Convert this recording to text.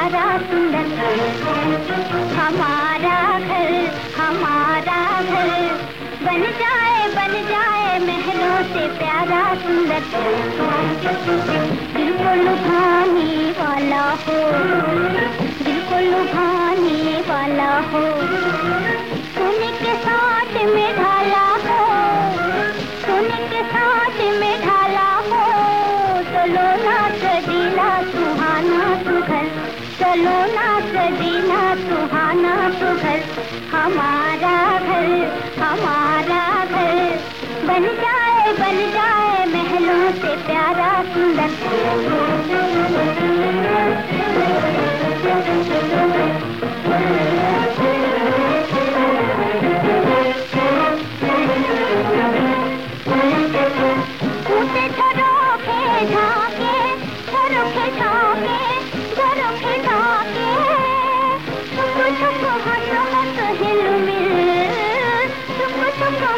प्यारा सुंदर हमारा घर हमारा घर। बन जाए बन जाए महलों से प्यारा सुंदर दिल को लुभाने वाला हो। चलो ना सजीना, सुहाना तो घर। हमारा घर हमारा घर। बन जाए बन जाए महलों से प्यारा सुंदर।